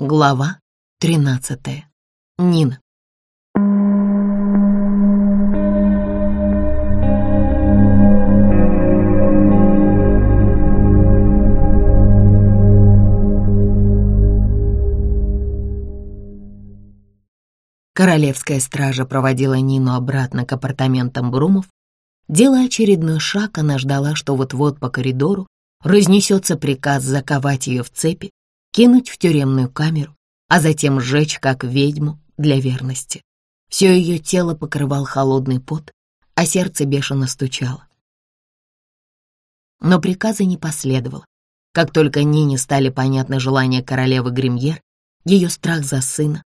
Глава тринадцатая. Нина. Королевская стража проводила Нину обратно к апартаментам Брумов. Делая очередной шаг, она ждала, что вот-вот по коридору разнесется приказ заковать ее в цепи, кинуть в тюремную камеру, а затем сжечь как ведьму для верности. Все ее тело покрывал холодный пот, а сердце бешено стучало. Но приказа не последовало. Как только Нине стали понятны желания королевы Гримьер, ее страх за сына,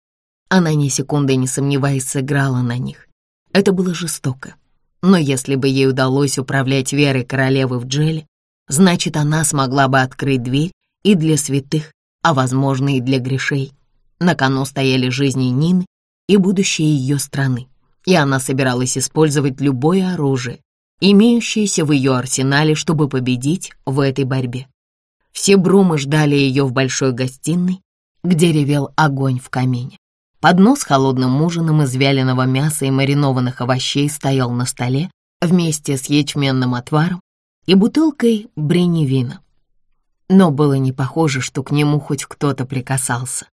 она ни секунды не сомневаясь сыграла на них. Это было жестоко. Но если бы ей удалось управлять верой королевы в Джеле, значит, она смогла бы открыть дверь и для святых, а, возможно, и для грешей. На кону стояли жизни Нины и будущее ее страны, и она собиралась использовать любое оружие, имеющееся в ее арсенале, чтобы победить в этой борьбе. Все брумы ждали ее в большой гостиной, где ревел огонь в камине. Поднос с холодным ужином из вяленого мяса и маринованных овощей стоял на столе вместе с ячменным отваром и бутылкой бренни Но было не похоже, что к нему хоть кто-то прикасался.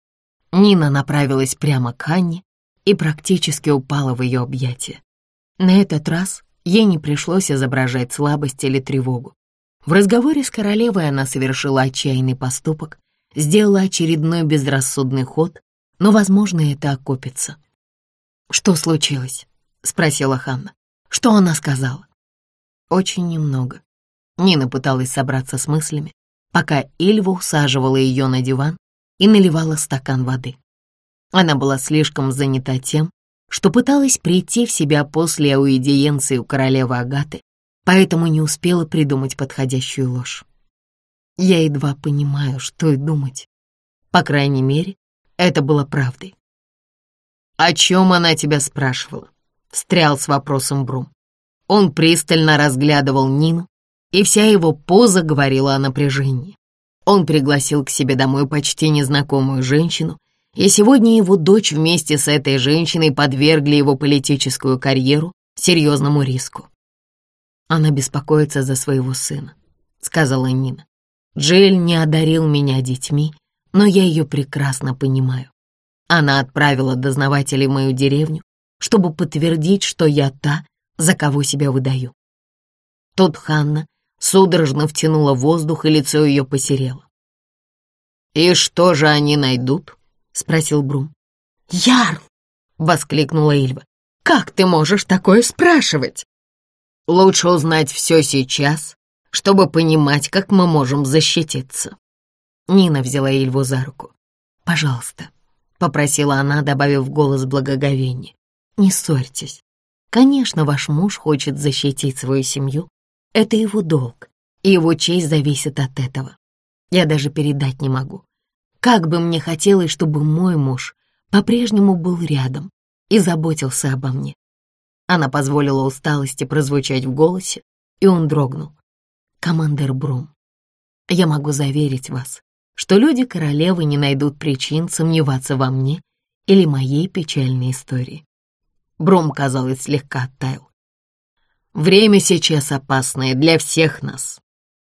Нина направилась прямо к Анне и практически упала в ее объятия. На этот раз ей не пришлось изображать слабость или тревогу. В разговоре с королевой она совершила отчаянный поступок, сделала очередной безрассудный ход но, возможно, это окупится. «Что случилось?» — спросила Ханна. «Что она сказала?» «Очень немного». Нина пыталась собраться с мыслями, пока Ильва усаживала ее на диван и наливала стакан воды. Она была слишком занята тем, что пыталась прийти в себя после аудиенции у королевы Агаты, поэтому не успела придумать подходящую ложь. Я едва понимаю, что и думать. По крайней мере, это было правдой. «О чем она тебя спрашивала?» — встрял с вопросом Брум. Он пристально разглядывал Нину, и вся его поза говорила о напряжении. Он пригласил к себе домой почти незнакомую женщину, и сегодня его дочь вместе с этой женщиной подвергли его политическую карьеру серьезному риску. «Она беспокоится за своего сына», — сказала Нина. «Джиль не одарил меня детьми, но я ее прекрасно понимаю. Она отправила дознавателей в мою деревню, чтобы подтвердить, что я та, за кого себя выдаю. Тут Ханна судорожно втянула воздух, и лицо ее посерело. «И что же они найдут?» — спросил Брум. «Ярл!» — воскликнула Ильва. «Как ты можешь такое спрашивать?» «Лучше узнать все сейчас, чтобы понимать, как мы можем защититься», Нина взяла Ильву за руку. «Пожалуйста», — попросила она, добавив голос благоговение. «Не ссорьтесь. Конечно, ваш муж хочет защитить свою семью. Это его долг, и его честь зависит от этого. Я даже передать не могу. Как бы мне хотелось, чтобы мой муж по-прежнему был рядом и заботился обо мне. Она позволила усталости прозвучать в голосе, и он дрогнул. «Командер Брум, я могу заверить вас, что люди королевы не найдут причин сомневаться во мне или моей печальной истории. Бром, казалось, слегка оттаял. Время сейчас опасное для всех нас.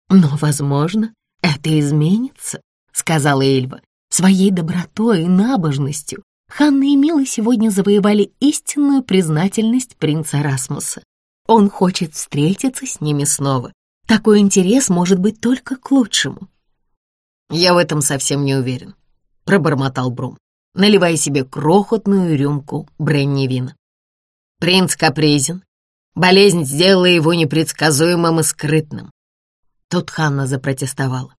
Но, возможно, это изменится, сказала Эльва. Своей добротой и набожностью Ханна и Мила сегодня завоевали истинную признательность принца Расмуса. Он хочет встретиться с ними снова. Такой интерес может быть только к лучшему. «Я в этом совсем не уверен», — пробормотал Брум, наливая себе крохотную рюмку бренни вина. «Принц капризен. Болезнь сделала его непредсказуемым и скрытным». Тут Ханна запротестовала.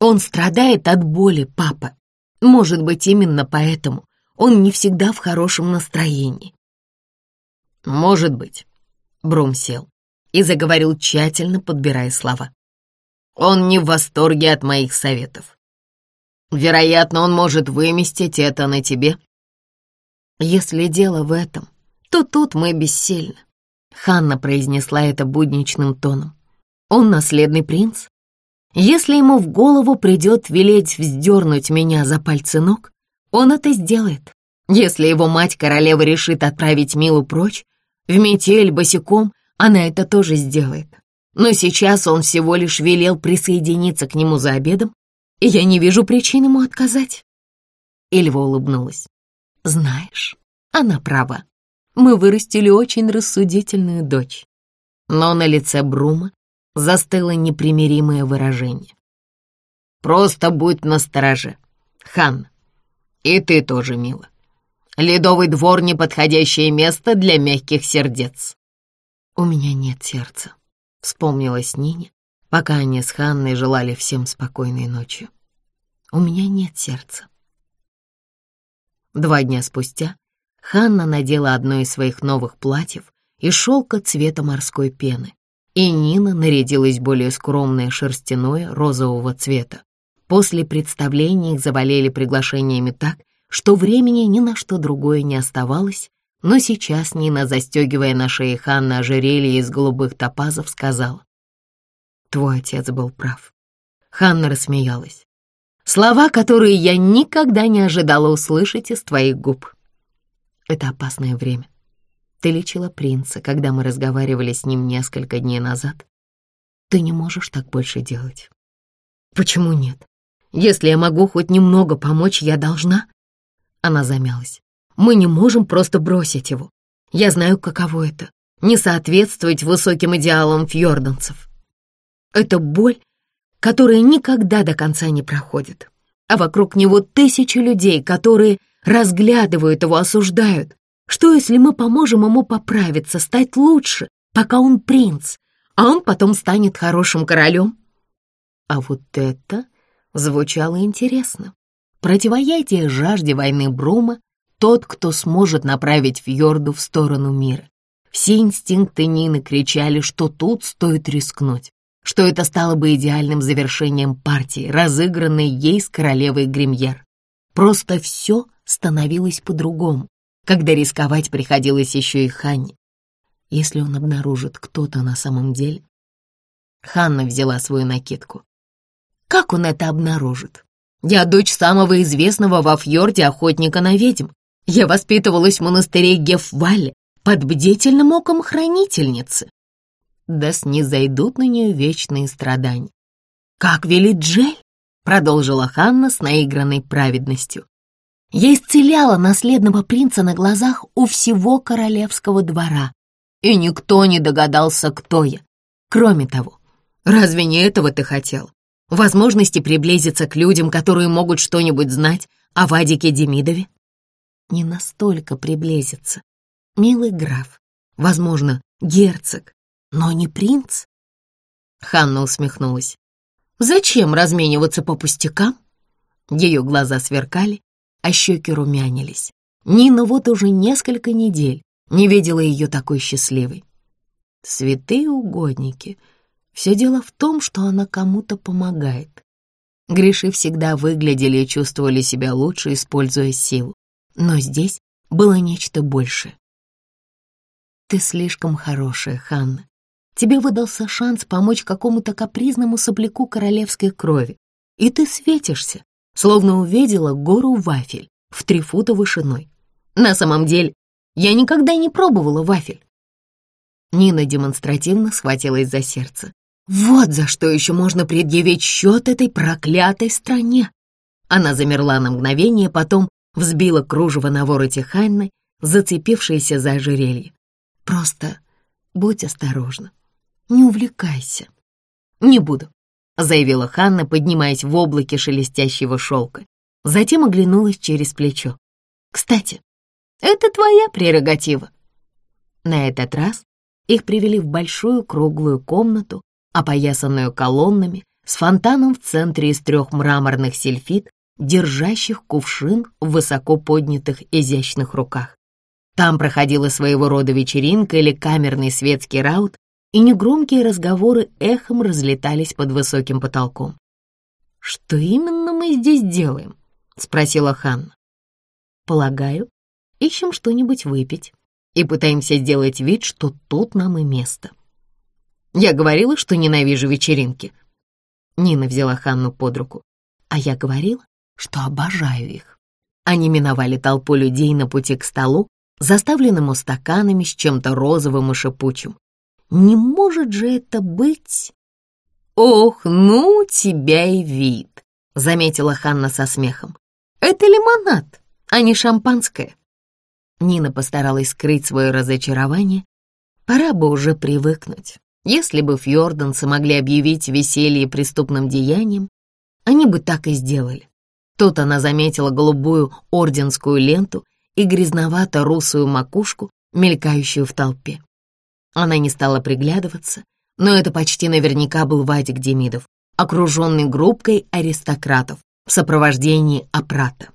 «Он страдает от боли, папа. Может быть, именно поэтому он не всегда в хорошем настроении». «Может быть», — Брум сел и заговорил тщательно, подбирая слова. Он не в восторге от моих советов. Вероятно, он может выместить это на тебе. Если дело в этом, то тут мы бессильны. Ханна произнесла это будничным тоном. Он наследный принц. Если ему в голову придет велеть вздернуть меня за пальцы ног, Он это сделает. Если его мать королева решит отправить Милу прочь, в метель босиком, она это тоже сделает. Но сейчас он всего лишь велел присоединиться к нему за обедом, и я не вижу причин ему отказать. Ильва улыбнулась. Знаешь, она права. Мы вырастили очень рассудительную дочь. Но на лице Брума застыло непримиримое выражение. «Просто будь настороже, Хан. И ты тоже, мила. Ледовый двор — неподходящее место для мягких сердец». «У меня нет сердца», — вспомнилась Нине, пока они с Ханной желали всем спокойной ночи. «У меня нет сердца». Два дня спустя Ханна надела одно из своих новых платьев из шелка цвета морской пены, и Нина нарядилась более скромное шерстяное розового цвета. После представления их завалили приглашениями так, что времени ни на что другое не оставалось, но сейчас Нина, застегивая на шее Ханны ожерелье из голубых топазов, сказала, «Твой отец был прав». Ханна рассмеялась. «Слова, которые я никогда не ожидала услышать из твоих губ». Это опасное время. Ты лечила принца, когда мы разговаривали с ним несколько дней назад. Ты не можешь так больше делать. Почему нет? Если я могу хоть немного помочь, я должна. Она замялась. Мы не можем просто бросить его. Я знаю, каково это — не соответствовать высоким идеалам фьорданцев. Это боль, которая никогда до конца не проходит. А вокруг него тысячи людей, которые разглядывают его, осуждают. Что, если мы поможем ему поправиться, стать лучше, пока он принц, а он потом станет хорошим королем? А вот это звучало интересно. Противоядие жажде войны Брума — тот, кто сможет направить Фьорду в сторону мира. Все инстинкты Нины кричали, что тут стоит рискнуть, что это стало бы идеальным завершением партии, разыгранной ей с королевой Гримьер. Просто все становилось по-другому, когда рисковать приходилось еще и Ханне. Если он обнаружит кто-то на самом деле... Ханна взяла свою накидку. Как он это обнаружит? Я дочь самого известного во фьорде охотника на ведьм. Я воспитывалась в монастыре Гефвале под бдительным оком хранительницы. Да снизойдут на нее вечные страдания. «Как велит Джель?» — продолжила Ханна с наигранной праведностью. Я исцеляла наследного принца на глазах у всего королевского двора, и никто не догадался, кто я. Кроме того, разве не этого ты хотел? Возможности приблизиться к людям, которые могут что-нибудь знать о Вадике Демидове? Не настолько приблизиться. Милый граф, возможно, герцог, но не принц. Ханна усмехнулась. Зачем размениваться по пустякам? Ее глаза сверкали, а щеки румянились. Нина вот уже несколько недель не видела ее такой счастливой. Святые угодники. Все дело в том, что она кому-то помогает. Гриши всегда выглядели и чувствовали себя лучше, используя силу. Но здесь было нечто большее. «Ты слишком хорошая, Ханна. Тебе выдался шанс помочь какому-то капризному сопляку королевской крови, и ты светишься словно увидела гору вафель в три фута вышиной. На самом деле, я никогда не пробовала вафель. Нина демонстративно схватилась за сердце. Вот за что еще можно предъявить счет этой проклятой стране. Она замерла на мгновение, потом взбила кружево на вороте Ханны, зацепившееся за ожерелье. Просто будь осторожна, не увлекайся. Не буду заявила Ханна, поднимаясь в облаке шелестящего шелка. Затем оглянулась через плечо. «Кстати, это твоя прерогатива». На этот раз их привели в большую круглую комнату, опоясанную колоннами, с фонтаном в центре из трех мраморных сельфит, держащих кувшин в высоко поднятых изящных руках. Там проходила своего рода вечеринка или камерный светский раут, и негромкие разговоры эхом разлетались под высоким потолком. «Что именно мы здесь делаем?» — спросила Ханна. «Полагаю, ищем что-нибудь выпить и пытаемся сделать вид, что тут нам и место». «Я говорила, что ненавижу вечеринки». Нина взяла Ханну под руку. «А я говорила, что обожаю их». Они миновали толпу людей на пути к столу, заставленному стаканами с чем-то розовым и шипучим. Не может же это быть? Ох, ну тебя и вид, заметила Ханна со смехом. Это лимонад, а не шампанское. Нина постаралась скрыть свое разочарование. Пора бы уже привыкнуть. Если бы фьорданцы могли объявить веселье преступным деянием, они бы так и сделали. Тут она заметила голубую орденскую ленту и грязновато-русую макушку, мелькающую в толпе. Она не стала приглядываться, но это почти наверняка был Вадик Демидов, окруженный группкой аристократов в сопровождении апрата.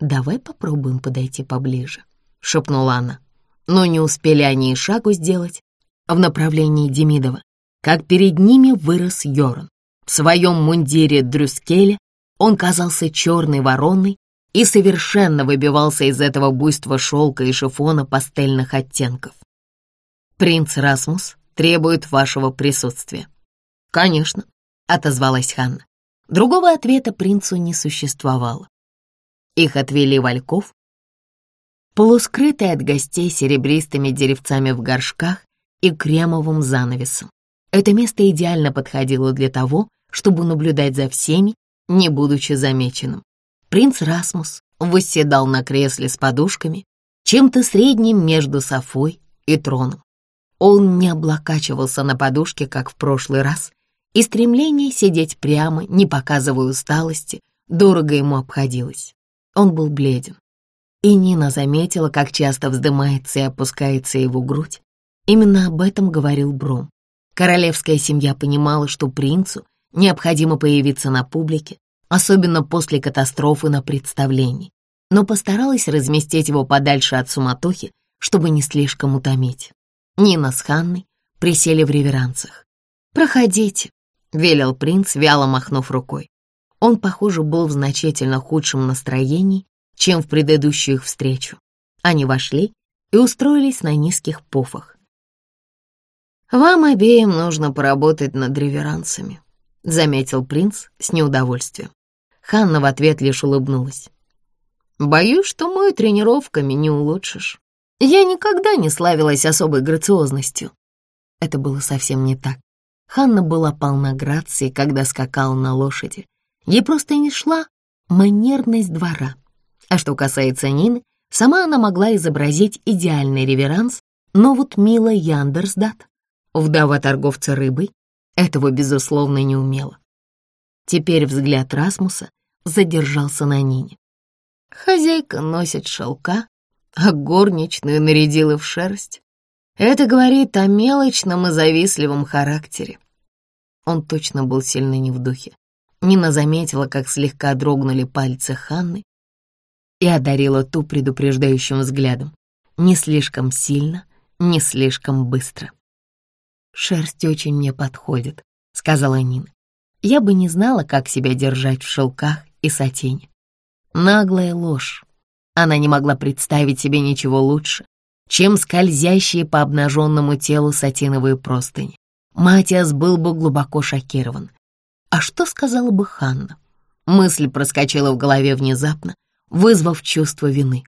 «Давай попробуем подойти поближе», — шепнула она. Но не успели они и шагу сделать в направлении Демидова, как перед ними вырос Йорн. В своем мундире Дрюскеля он казался черной вороной и совершенно выбивался из этого буйства шелка и шифона пастельных оттенков. «Принц Расмус требует вашего присутствия». «Конечно», — отозвалась Ханна. Другого ответа принцу не существовало. Их отвели вальков, полускрытые от гостей серебристыми деревцами в горшках и кремовым занавесом. Это место идеально подходило для того, чтобы наблюдать за всеми, не будучи замеченным. Принц Расмус восседал на кресле с подушками, чем-то средним между софой и троном. Он не облокачивался на подушке, как в прошлый раз, и стремление сидеть прямо, не показывая усталости, дорого ему обходилось. Он был бледен. И Нина заметила, как часто вздымается и опускается его грудь. Именно об этом говорил Бром. Королевская семья понимала, что принцу необходимо появиться на публике, особенно после катастрофы на представлении, но постаралась разместить его подальше от суматохи, чтобы не слишком утомить. Нина с Ханной присели в реверансах. «Проходите», — велел принц, вяло махнув рукой. Он, похоже, был в значительно худшем настроении, чем в предыдущую их встречу. Они вошли и устроились на низких пофах. «Вам обеим нужно поработать над реверансами», — заметил принц с неудовольствием. Ханна в ответ лишь улыбнулась. «Боюсь, что мою тренировками не улучшишь. Я никогда не славилась особой грациозностью». Это было совсем не так. Ханна была полна грации, когда скакала на лошади, Ей просто не шла манерность двора. А что касается Нины, сама она могла изобразить идеальный реверанс, но вот Мила Яндерсдат, вдова торговца рыбой, этого, безусловно, не умела. Теперь взгляд Расмуса задержался на Нине. Хозяйка носит шелка, а горничную нарядила в шерсть. Это говорит о мелочном и завистливом характере. Он точно был сильно не в духе. Нина заметила, как слегка дрогнули пальцы Ханны и одарила ту предупреждающим взглядом. Не слишком сильно, не слишком быстро. «Шерсть очень мне подходит», — сказала Нина. «Я бы не знала, как себя держать в шелках и сатине». Наглая ложь. Она не могла представить себе ничего лучше, чем скользящие по обнаженному телу сатиновые простыни. Матиас был бы глубоко шокирован. А что сказала бы Ханна? Мысль проскочила в голове внезапно, вызвав чувство вины.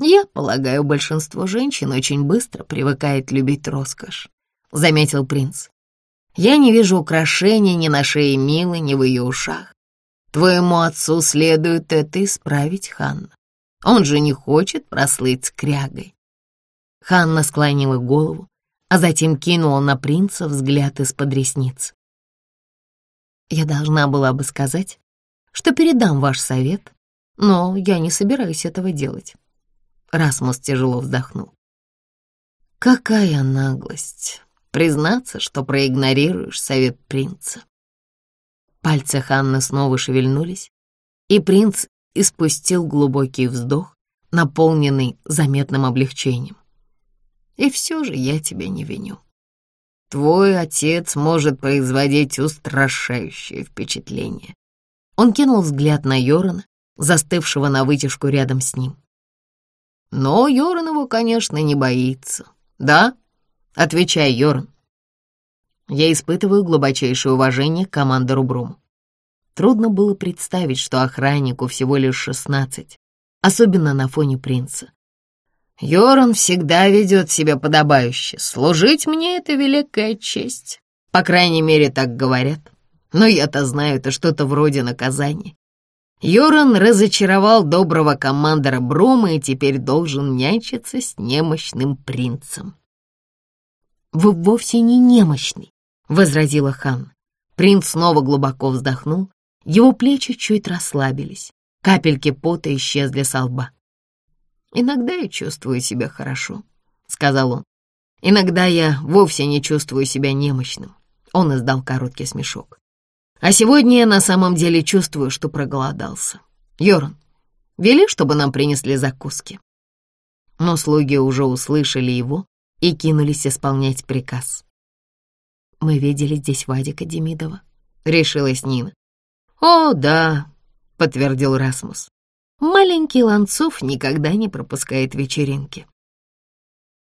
«Я полагаю, большинство женщин очень быстро привыкает любить роскошь», — заметил принц. «Я не вижу украшений ни на шее Милы, ни в ее ушах. Твоему отцу следует это исправить, Ханна. Он же не хочет прослыть скрягой». Ханна склонила голову, а затем кинула на принца взгляд из-под ресниц. Я должна была бы сказать, что передам ваш совет, но я не собираюсь этого делать. Расмус тяжело вздохнул. Какая наглость признаться, что проигнорируешь совет принца. Пальцы Ханны снова шевельнулись, и принц испустил глубокий вздох, наполненный заметным облегчением. И все же я тебя не виню. Твой отец может производить устрашающее впечатление. Он кинул взгляд на Йорона, застывшего на вытяжку рядом с ним. Но Йоран его, конечно, не боится. Да? Отвечай, Йоран. Я испытываю глубочайшее уважение к командору Бруму. Трудно было представить, что охраннику всего лишь шестнадцать, особенно на фоне принца. Йоран всегда ведет себя подобающе. Служить мне — это великая честь. По крайней мере, так говорят. Но я-то знаю, это что-то вроде наказания. Йоран разочаровал доброго командора Брома и теперь должен нянчиться с немощным принцем. «Вы вовсе не немощный», — возразила Хан. Принц снова глубоко вздохнул, его плечи чуть расслабились, капельки пота исчезли со лба. «Иногда я чувствую себя хорошо», — сказал он. «Иногда я вовсе не чувствую себя немощным». Он издал короткий смешок. «А сегодня я на самом деле чувствую, что проголодался. Йоран, вели, чтобы нам принесли закуски». Но слуги уже услышали его и кинулись исполнять приказ. «Мы видели здесь Вадика Демидова», — решилась Нина. «О, да», — подтвердил Расмус. Маленький Ланцов никогда не пропускает вечеринки.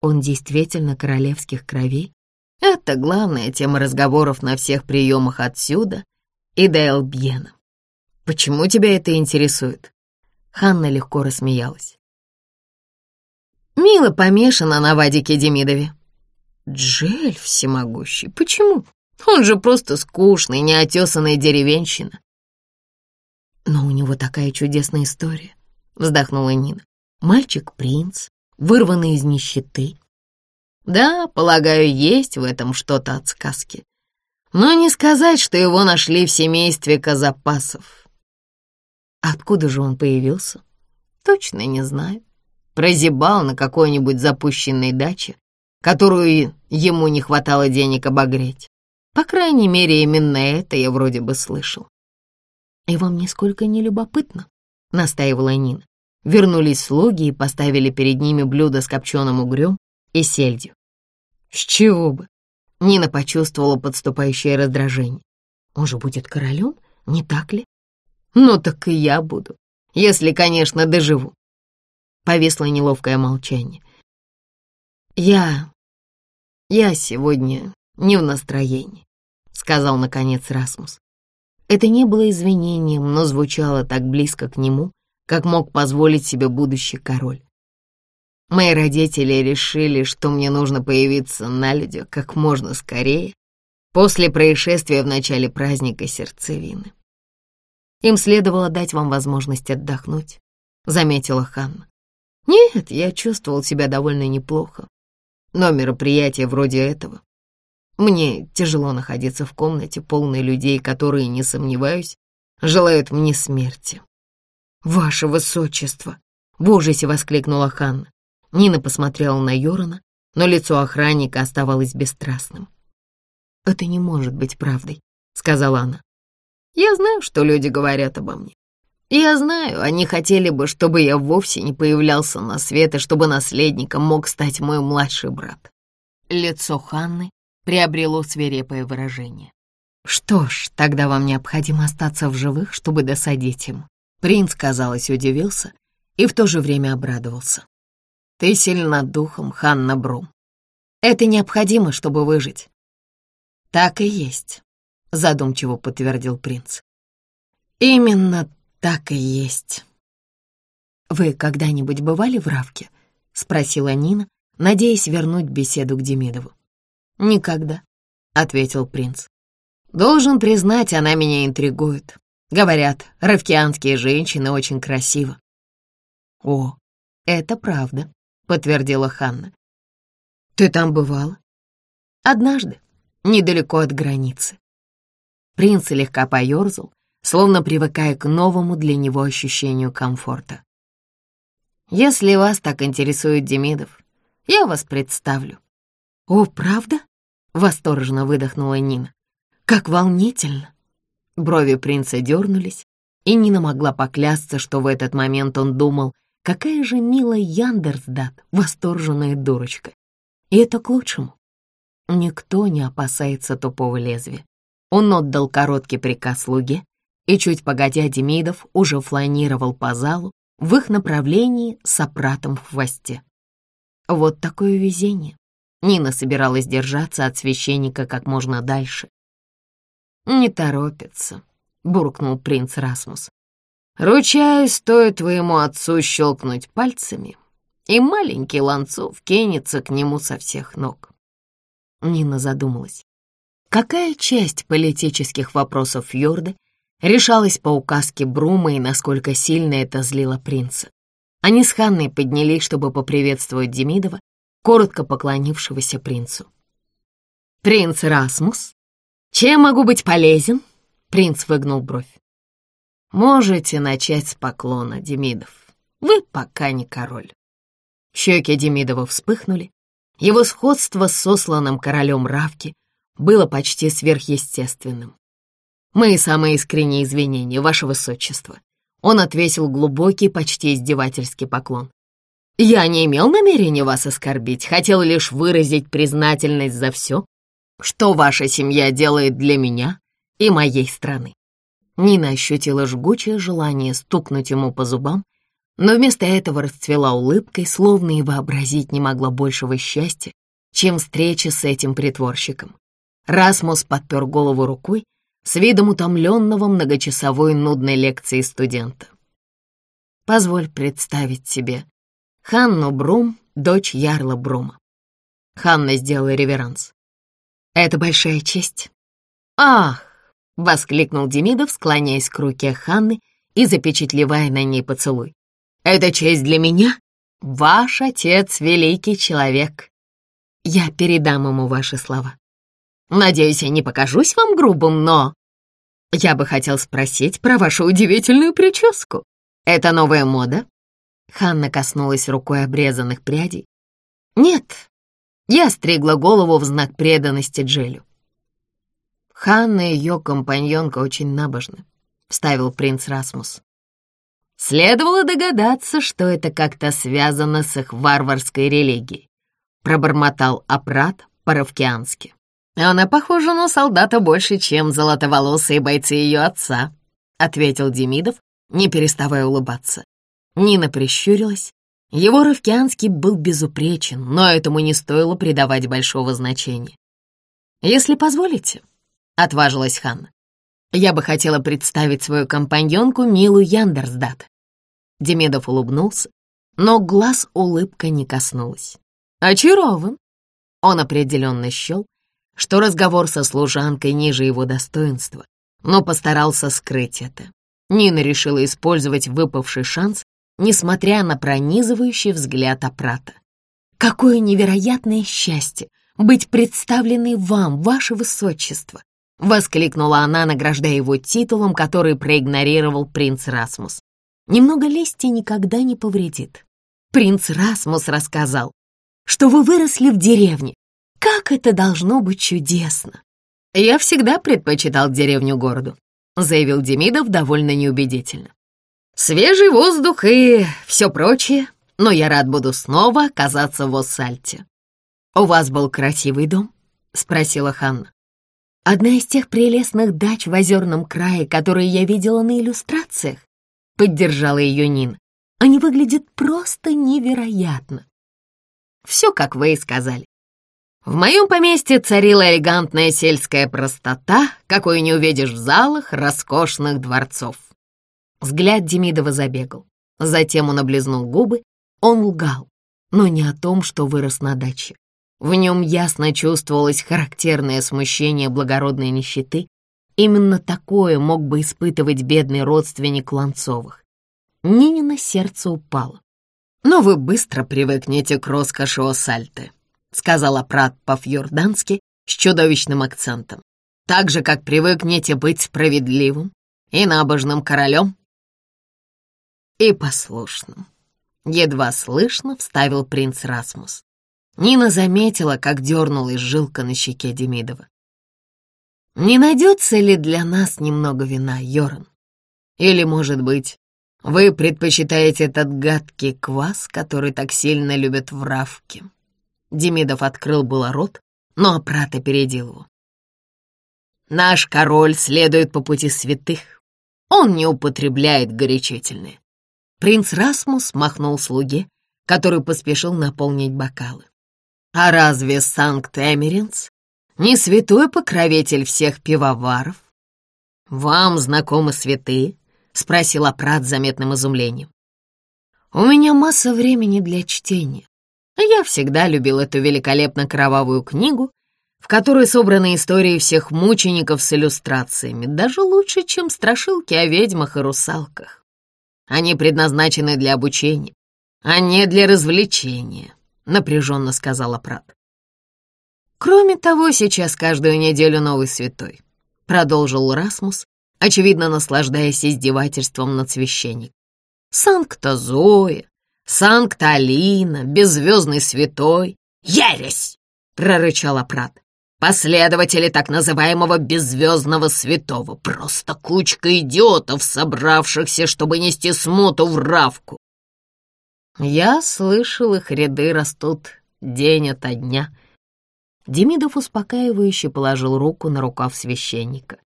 Он действительно королевских кровей? Это главная тема разговоров на всех приемах отсюда и до Элбьена. Почему тебя это интересует? Ханна легко рассмеялась. Мила помешана на Вадике Демидове. Джель всемогущий. Почему? Он же просто скучный, неотесанная деревенщина. «Но у него такая чудесная история», — вздохнула Нина. «Мальчик-принц, вырванный из нищеты». «Да, полагаю, есть в этом что-то от сказки. Но не сказать, что его нашли в семействе Казапасов». «Откуда же он появился?» «Точно не знаю. Прозябал на какой-нибудь запущенной даче, которую ему не хватало денег обогреть. По крайней мере, именно это я вроде бы слышал. «И вам нисколько не любопытно?» — настаивала Нина. Вернулись слуги и поставили перед ними блюдо с копченым угрем и сельдью. «С чего бы?» — Нина почувствовала подступающее раздражение. «Он же будет королем, не так ли?» «Ну так и я буду, если, конечно, доживу». Повисло неловкое молчание. «Я... я сегодня не в настроении», — сказал, наконец, Расмус. Это не было извинением, но звучало так близко к нему, как мог позволить себе будущий король. Мои родители решили, что мне нужно появиться на людях как можно скорее, после происшествия в начале праздника сердцевины. Им следовало дать вам возможность отдохнуть, заметила Ханна. Нет, я чувствовал себя довольно неплохо, но мероприятие вроде этого мне тяжело находиться в комнате, полной людей, которые, не сомневаюсь, желают мне смерти. «Ваше высочество!» — в ужасе воскликнула Ханна. Нина посмотрела на Йорона, но лицо охранника оставалось бесстрастным. «Это не может быть правдой», — сказала она. «Я знаю, что люди говорят обо мне. Я знаю, они хотели бы, чтобы я вовсе не появлялся на свет и чтобы наследником мог стать мой младший брат». Лицо Ханны приобрело свирепое выражение. «Что ж, тогда вам необходимо остаться в живых, чтобы досадить им». Принц, казалось, удивился и в то же время обрадовался. «Ты сильна духом, Ханна Брум. Это необходимо, чтобы выжить». «Так и есть», — задумчиво подтвердил принц. «Именно так и есть». «Вы когда-нибудь бывали в Равке?» — спросила Нина, надеясь вернуть беседу к Демидову. «Никогда», — ответил принц. «Должен признать, она меня интригует. Говорят, равкианские женщины очень красивы». «О, это правда», — подтвердила Ханна. «Ты там бывала?» «Однажды, недалеко от границы». Принц слегка поерзал, словно привыкая к новому для него ощущению комфорта. «Если вас так интересует Демидов, я вас представлю. «О, правда?» — восторженно выдохнула Нина. «Как волнительно!» Брови принца дернулись, и Нина могла поклясться, что в этот момент он думал, какая же милая Яндерсдат, восторженная дурочка. И это к лучшему. Никто не опасается тупого лезвия. Он отдал короткий приказ слуге, и чуть погодя Демидов уже фланировал по залу в их направлении с опратом в хвосте. Вот такое везение. Нина собиралась держаться от священника как можно дальше. «Не торопится», — буркнул принц Расмус. «Ручаюсь, стоит твоему отцу щелкнуть пальцами, и маленький Ланцов кинется к нему со всех ног». Нина задумалась. Какая часть политических вопросов Фьорда решалась по указке Брума и насколько сильно это злило принца? Они с Ханной поднялись, чтобы поприветствовать Демидова, коротко поклонившегося принцу. «Принц Расмус, чем могу быть полезен?» Принц выгнул бровь. «Можете начать с поклона, Демидов. Вы пока не король». Щеки Демидова вспыхнули. Его сходство с сосланным королем Равки было почти сверхъестественным. «Мои самые искренние извинения, ваше высочество». Он отвесил глубокий, почти издевательский поклон. «Я не имел намерения вас оскорбить, хотел лишь выразить признательность за все, что ваша семья делает для меня и моей страны». Нина ощутила жгучее желание стукнуть ему по зубам, но вместо этого расцвела улыбкой, словно и вообразить не могла большего счастья, чем встреча с этим притворщиком. Расмус подпер голову рукой с видом утомленного многочасовой нудной лекции студента. «Позволь представить себе Ханну Брум, дочь Ярла Брума». Ханна сделала реверанс. «Это большая честь». «Ах!» — воскликнул Демидов, склоняясь к руке Ханны и запечатлевая на ней поцелуй. «Это честь для меня? Ваш отец — великий человек. Я передам ему ваши слова. Надеюсь, я не покажусь вам грубым, но... Я бы хотел спросить про вашу удивительную прическу. Это новая мода?» Ханна коснулась рукой обрезанных прядей. «Нет, я стригла голову в знак преданности Джелю». «Ханна и ее компаньонка очень набожны», — вставил принц Расмус. Следовало догадаться, что это как-то связано с их варварской религией, пробормотал Апрат по-равкиански. «Она похожа на солдата больше, чем золотоволосые бойцы ее отца», — ответил Демидов, не переставая улыбаться. Нина прищурилась. Его равкианский был безупречен, но этому не стоило придавать большого значения. «Если позволите», — отважилась Ханна, «я бы хотела представить свою компаньонку Милу Яндерсдат». Демидов улыбнулся, но глаз улыбка не коснулась. «Очарован!» Он определенно счел, что разговор со служанкой ниже его достоинства, но постарался скрыть это. Нина решила использовать выпавший шанс, несмотря на пронизывающий взгляд Апрата. «Какое невероятное счастье быть представленной вам, ваше высочество!» — воскликнула она, награждая его титулом, который проигнорировал принц Расмус. «Немного лести никогда не повредит. Принц Расмус рассказал, что вы выросли в деревне, как это должно быть чудесно! Я всегда предпочитал деревню городу, заявил Демидов довольно неубедительно. Свежий воздух и все прочее, но я рад буду снова оказаться в Оссальте. У вас был красивый дом? Спросила Ханна. Одна из тех прелестных дач в озерном крае, которые я видела на иллюстрациях, поддержала ее Нин. Они выглядят просто невероятно. Все, как вы и сказали. В моем поместье царила элегантная сельская простота, какой не увидишь в залах роскошных дворцов. Взгляд Демидова забегал. Затем он облизнул губы. Он лгал, но не о том, что вырос на даче. В нем ясно чувствовалось характерное смущение благородной нищеты. Именно такое мог бы испытывать бедный родственник Ланцовых. Нинина сердце упало. «Но вы быстро привыкнете к роскоши Осальты», сказала Прат по-фьордански с чудовищным акцентом. «Так же, как привыкнете быть справедливым и набожным королем?» «И послушным», — едва слышно вставил принц Расмус. Нина заметила, как дернулась жилка на щеке Демидова. «Не найдется ли для нас немного вина, Йоран? Или, может быть, вы предпочитаете этот гадкий квас, который так сильно любят в Равке?» Демидов открыл было рот, но Апрат опередил его. «Наш король следует по пути святых. Он не употребляет горячительные». Принц Расмус махнул слуге, который поспешил наполнить бокалы. «А разве Санкт-Эмеренс не святой покровитель всех пивоваров?» «Вам знакомы святые?» — спросил Апрат с заметным изумлением. «У меня масса времени для чтения. Я всегда любил эту великолепно кровавую книгу, в которой собраны истории всех мучеников с иллюстрациями, даже лучше, чем страшилки о ведьмах и русалках. Они предназначены для обучения, а не для развлечения», — напряженно сказала Прат. «Кроме того, сейчас каждую неделю новый святой», — продолжил Расмус, очевидно наслаждаясь издевательством над священником. «Санкта Зоя, Санкта Алина, Беззвездный Святой». «Ересь!» — прорычал Апрат. «Последователи так называемого Беззвездного Святого. Просто кучка идиотов, собравшихся, чтобы нести смуту в Равку. Я слышал, их ряды растут день ото дня. Демидов успокаивающе положил руку на рукав священника.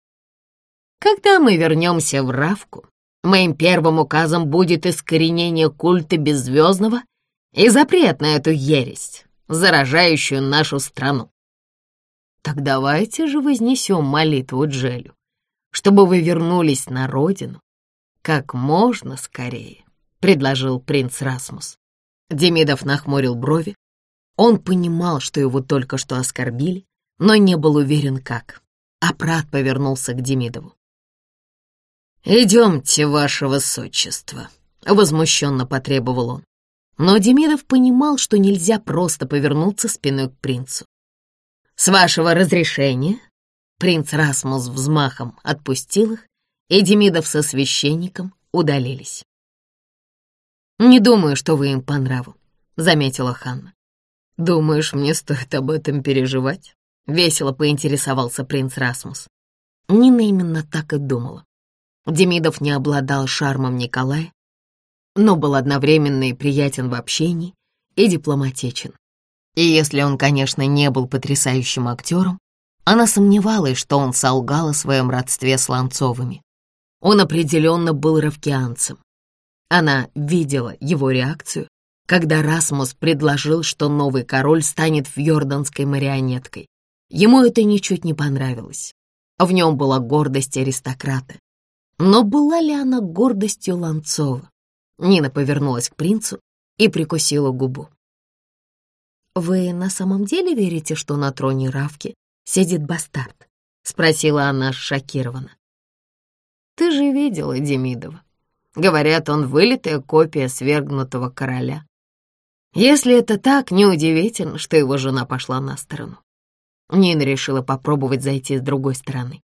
Когда мы вернемся в Равку, моим первым указом будет искоренение культа Беззвездного и запрет на эту ересь, заражающую нашу страну. Так давайте же вознесем молитву Джелю, чтобы вы вернулись на родину как можно скорее. — предложил принц Расмус. Демидов нахмурил брови. Он понимал, что его только что оскорбили, но не был уверен, как. А Прат повернулся к Демидову. «Идемте, ваше высочество», — возмущенно потребовал он. Но Демидов понимал, что нельзя просто повернуться спиной к принцу. «С вашего разрешения?» Принц Расмус взмахом отпустил их, и Демидов со священником удалились. «Не думаю, что вы им по нраву», — заметила Ханна. «Думаешь, мне стоит об этом переживать?» — весело поинтересовался принц Расмус. Нина именно так и думала. Демидов не обладал шармом Николая, но был одновременно и приятен в общении, и дипломатичен. И если он, конечно, не был потрясающим актером, она сомневалась, что он солгал о своем родстве с Ланцовыми. Он определенно был равкианцем, она видела его реакцию, когда Расмус предложил, что новый король станет фьорданской марионеткой. Ему это ничуть не понравилось. В нем была гордость аристократа. Но была ли она гордостью Ланцова? Нина повернулась к принцу и прикусила губу. «Вы на самом деле верите, что на троне Равки сидит бастард?» — спросила она шокированно. «Ты же видела Демидова. Говорят, он вылитая копия свергнутого короля. Если это так, неудивительно, что его жена пошла на сторону. Нина решила попробовать зайти с другой стороны.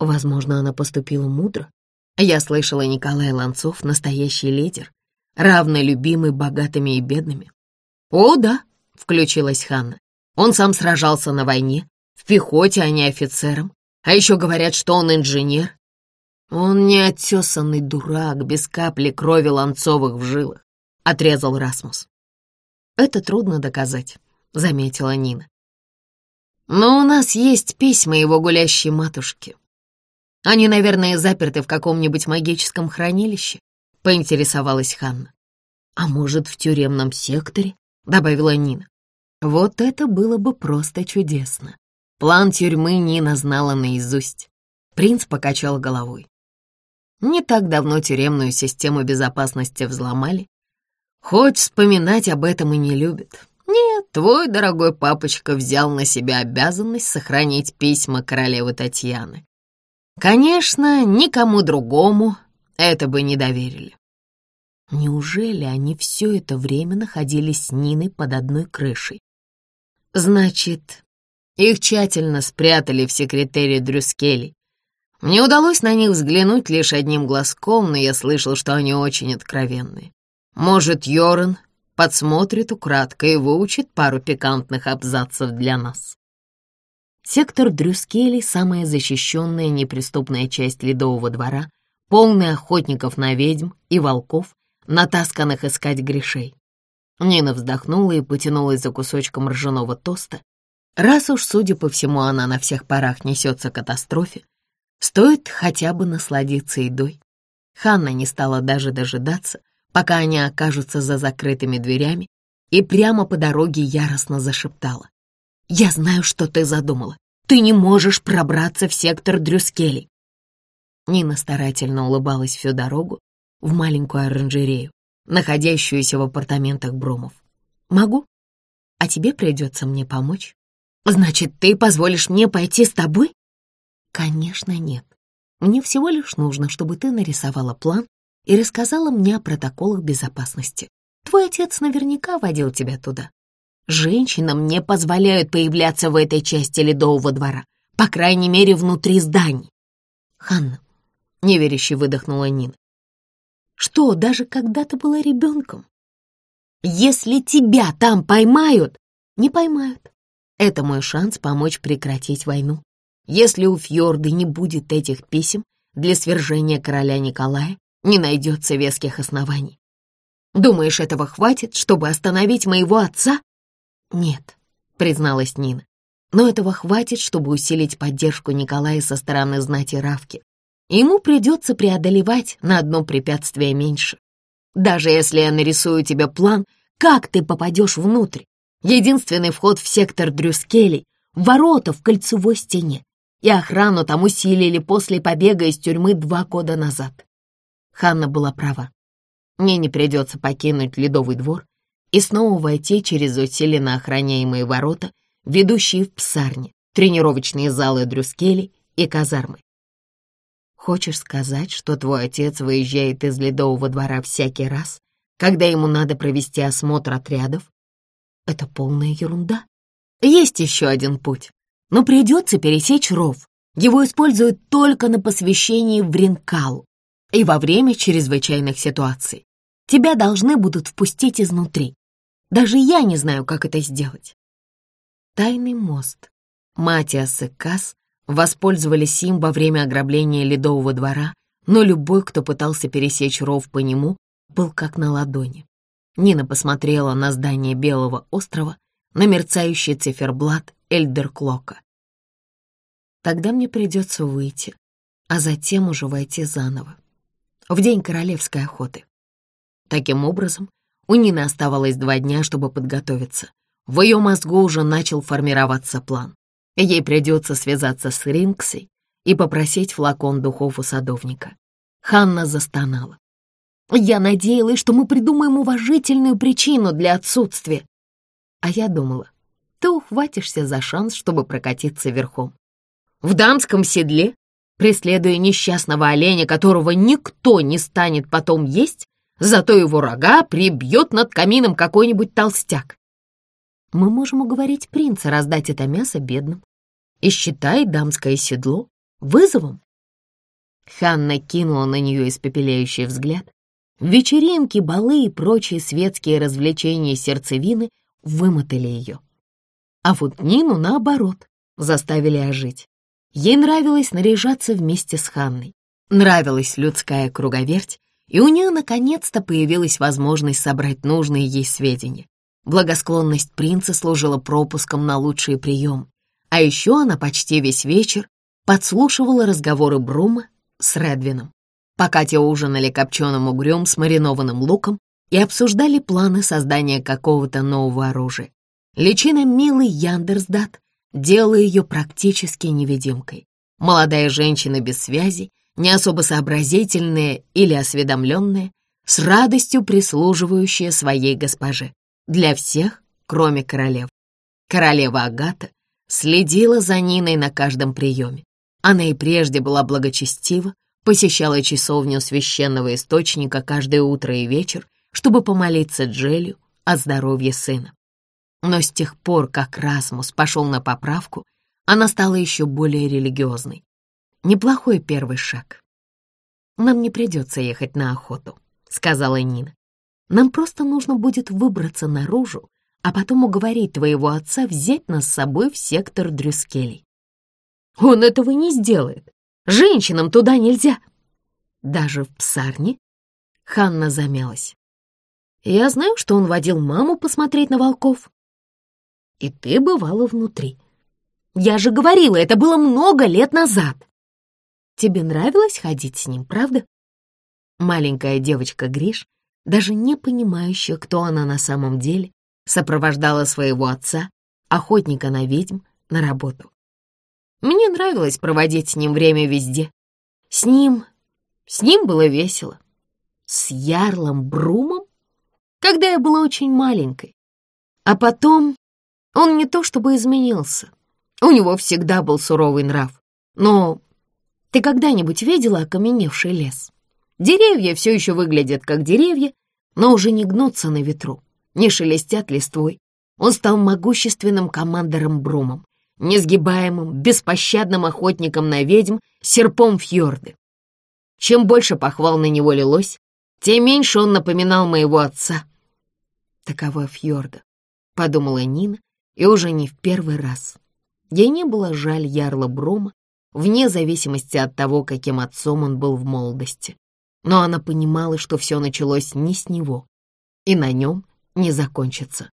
Возможно, она поступила мудро. Я слышала, Николай Ланцов — настоящий лидер, равно любимый богатыми и бедными. «О, да», — включилась Ханна. «Он сам сражался на войне, в пехоте, а не офицером. А еще говорят, что он инженер. «Он не отесанный дурак, без капли крови ланцовых в жилах», — отрезал Расмус. «Это трудно доказать», — заметила Нина. «Но у нас есть письма его гулящей матушки. Они, наверное, заперты в каком-нибудь магическом хранилище», — поинтересовалась Ханна. «А может, в тюремном секторе?» — добавила Нина. «Вот это было бы просто чудесно». План тюрьмы Нина знала наизусть. Принц покачал головой. Не так давно тюремную систему безопасности взломали. Хоть вспоминать об этом и не любит. Нет, твой дорогой папочка взял на себя обязанность сохранить письма королевы Татьяны. Конечно, никому другому это бы не доверили. Неужели они все это время находились с Ниной под одной крышей? Значит, их тщательно спрятали в секретаре Дрюскелей, мне удалось на них взглянуть лишь одним глазком, но я слышал, что они очень откровенные. Может, Йорн подсмотрит украдкой и выучит пару пикантных абзацев для нас. Сектор Дрюскели — самая защищенная неприступная часть Ледового двора, полная охотников на ведьм и волков, натасканных искать грешей. Нина вздохнула и потянулась за кусочком ржаного тоста. Раз уж, судя по всему, она на всех парах несется к катастрофе, Стоит хотя бы насладиться едой. Ханна не стала даже дожидаться, пока они окажутся за закрытыми дверями, и прямо по дороге яростно зашептала. «Я знаю, что ты задумала. Ты не можешь пробраться в сектор Дрюскелей». Нина старательно улыбалась всю дорогу в маленькую оранжерею, находящуюся в апартаментах Бромов. «Могу? А тебе придется мне помочь?» «Значит, ты позволишь мне пойти с тобой?» «Конечно, нет. Мне всего лишь нужно, чтобы ты нарисовала план и рассказала мне о протоколах безопасности. Твой отец наверняка водил тебя туда. Женщинам не позволяют появляться в этой части ледового двора, по крайней мере, внутри зданий. Ханна, неверяще выдохнула Нина. Что, даже когда ты была ребенком? Если тебя там поймают, не поймают. Это мой шанс помочь прекратить войну. Если у Фьорды не будет этих писем для свержения короля Николая, не найдется веских оснований. Думаешь, этого хватит, чтобы остановить моего отца? Нет, призналась Нина. Но этого хватит, чтобы усилить поддержку Николая со стороны знати Равки. Ему придется преодолевать на одно препятствие меньше. Даже если я нарисую тебе план, как ты попадешь внутрь? Единственный вход в сектор Дрюскелей — ворота в кольцевой стене. И охрану там усилили после побега из тюрьмы два года назад. Ханна была права. Мне не придется покинуть Ледовый двор и снова войти через усиленно охраняемые ворота, ведущие в псарни, тренировочные залы Дрюскели и казармы. Хочешь сказать, что твой отец выезжает из Ледового двора всякий раз, когда ему надо провести осмотр отрядов? Это полная ерунда. Есть еще один путь, но придется пересечь ров. Его используют только на посвящении в Ринкалу и во время чрезвычайных ситуаций. Тебя должны будут впустить изнутри. Даже я не знаю, как это сделать. Тайный мост. Матиас и Касс Воспользовались им во время ограбления Ледового двора, но любой, кто пытался пересечь ров по нему, был как на ладони. Нина посмотрела на здание Белого острова, на мерцающий циферблат Эльдерклока. Тогда мне придется выйти, а затем уже войти заново. В день королевской охоты. Таким образом, у Нины оставалось два дня, чтобы подготовиться. В ее мозгу уже начал формироваться план. Ей придется связаться с Ринксой и попросить флакон духов у садовника. Ханна застонала. «Я надеялась, что мы придумаем уважительную причину для отсутствия. А я думала, ты ухватишься за шанс, чтобы прокатиться верхом. В дамском седле, преследуя несчастного оленя, которого никто не станет потом есть, зато его рога прибьет над камином какой-нибудь толстяк. Мы можем уговорить принца раздать это мясо бедным и считает дамское седло вызовом. Ханна кинула на нее испепеляющий взгляд. Вечеринки, балы и прочие светские развлечения сердцевины вымотали ее. А вот Нину, наоборот, заставили ожить. Ей нравилось наряжаться вместе с Ханной. Нравилась людская круговерть, и у нее наконец-то появилась возможность собрать нужные ей сведения. Благосклонность принца служила пропуском на лучший прием, а еще она почти весь вечер подслушивала разговоры Брума с Редвином, пока те ужинали копченым угрем с маринованным луком и обсуждали планы создания какого-то нового оружия. Личина милый Яндерсдат делала ее практически невидимкой. Молодая женщина без связи, не особо сообразительная или осведомленная, с радостью прислуживающая своей госпоже. Для всех, кроме королев. Королева Агата следила за Ниной на каждом приеме. Она и прежде была благочестива, посещала часовню священного источника каждое утро и вечер, чтобы помолиться Джелю о здоровье сына. Но с тех пор, как Расмус пошел на поправку, она стала еще более религиозной. Неплохой первый шаг. «Нам не придется ехать на охоту», — сказала Нина. «Нам просто нужно будет выбраться наружу а потом уговорить твоего отца взять нас с собой в сектор Дрюскелей. Он этого не сделает. Женщинам туда нельзя. Даже в псарне? Ханна замялась. Я знаю, что он водил маму посмотреть на волков. И ты бывала внутри. Я же говорила, это было много лет назад. Тебе нравилось ходить с ним, правда? Маленькая девочка Гриш, даже не понимающая, кто она на самом деле, сопровождала своего отца, охотника на ведьм, на работу. Мне нравилось проводить с ним время везде. С ним... с ним было весело. С Ярлом Брумом? Когда я была очень маленькой. А потом он не то чтобы изменился. У него всегда был суровый нрав. Но ты когда-нибудь видела окаменевший лес? Деревья все еще выглядят как деревья, но уже не гнутся на ветру, не шелестят листвой. Он стал могущественным командором Брумом, несгибаемым, беспощадным охотником на ведьм, серпом фьорды. Чем больше похвал на него лилось, тем меньше он напоминал моего отца. Такова фьорда, подумала Нина, и уже не в первый раз. Ей не было жаль ярла Брома, вне зависимости от того, каким отцом он был в молодости. Но она понимала, что все началось не с него, и на нем не закончится.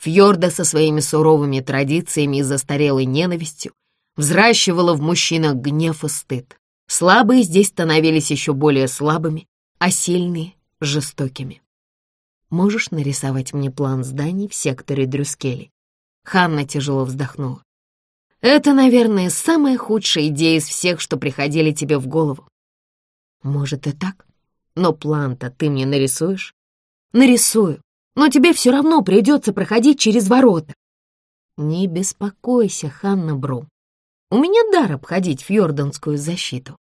Фьорда со своими суровыми традициями и застарелой ненавистью взращивала в мужчинах гнев и стыд. Слабые здесь становились еще более слабыми, а сильные — жестокими. «Можешь нарисовать мне план зданий в секторе Дрюскели?» Ханна тяжело вздохнула. «Это, наверное, самая худшая идея из всех, что приходили тебе в голову». «Может и так, но план-то ты мне нарисуешь?» «Нарисую, но тебе все равно придется проходить через ворота». «Не беспокойся, Ханна Брум. У меня дар обходить фьорданскую защиту.